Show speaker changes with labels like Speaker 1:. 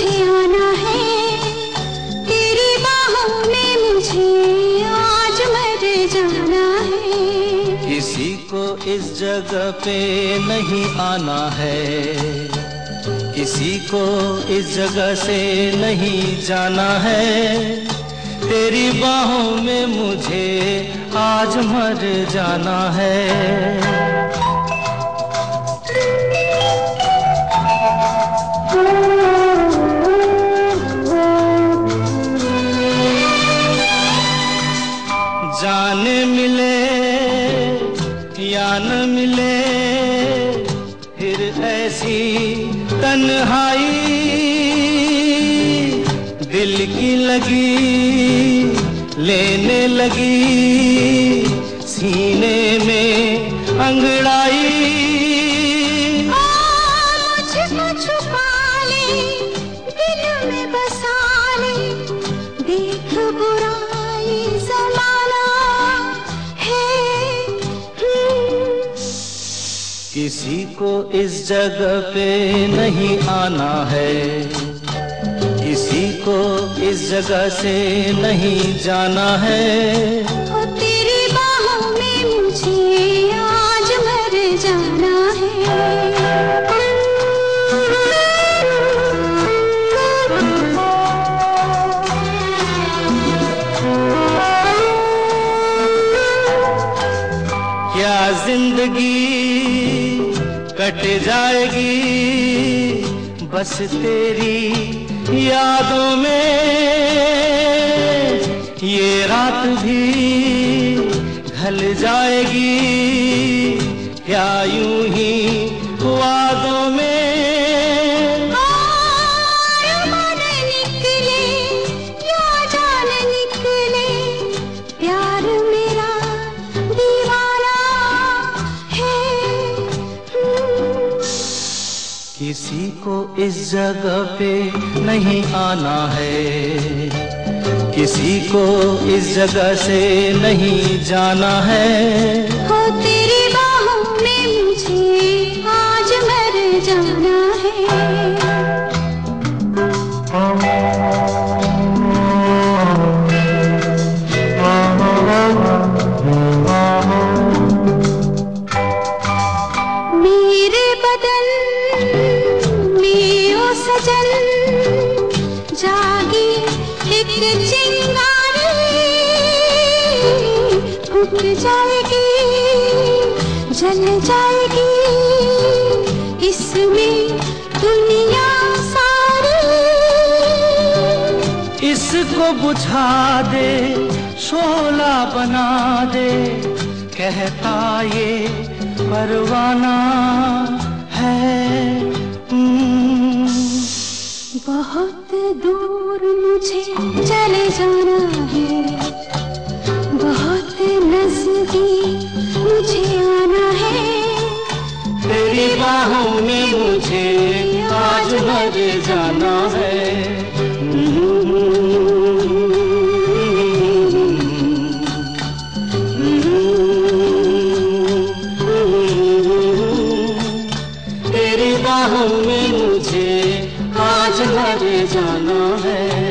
Speaker 1: मुझे आना है। तेरी बाहों में मुझे आज मर जाना है।
Speaker 2: किसी को इस जगह पे नहीं आना है। किसी को इस जगह से नहीं जाना है। तेरी बाहों में मुझे आज मर जाना है। जाने मिले या न मिले, फिर ऐसी तन्हाई दिल की लगी, लेने लगी, सीने में अंगड़ाई किसी को इस जगह पे नहीं आना है। किसी को इस जगह से नहीं जाना है।
Speaker 1: ओ तेरी बाहों में मुझे आज मर जाना है।
Speaker 2: क्या ज़िंदगी कट जाएगी। बस तेरी यादों में ये रात भी ढल जाएगी। क्या यूँ ही वादों में किसी को इस जगह पे नहीं आना है। किसी को इस जगह से नहीं जाना है।
Speaker 1: हो तेरी बाहों में मुझे आज मर जाना जागी एक चिंगारी। फूट जाएगी, जल जाएगी। इसमें दुनिया सारी।
Speaker 2: इसको बुझा दे, शोला बना दे, कहता ये परवाना। तेरी बाहों में मुझे आज मर जाना है। तेरी बाहों में मुझे आज मर जाना है।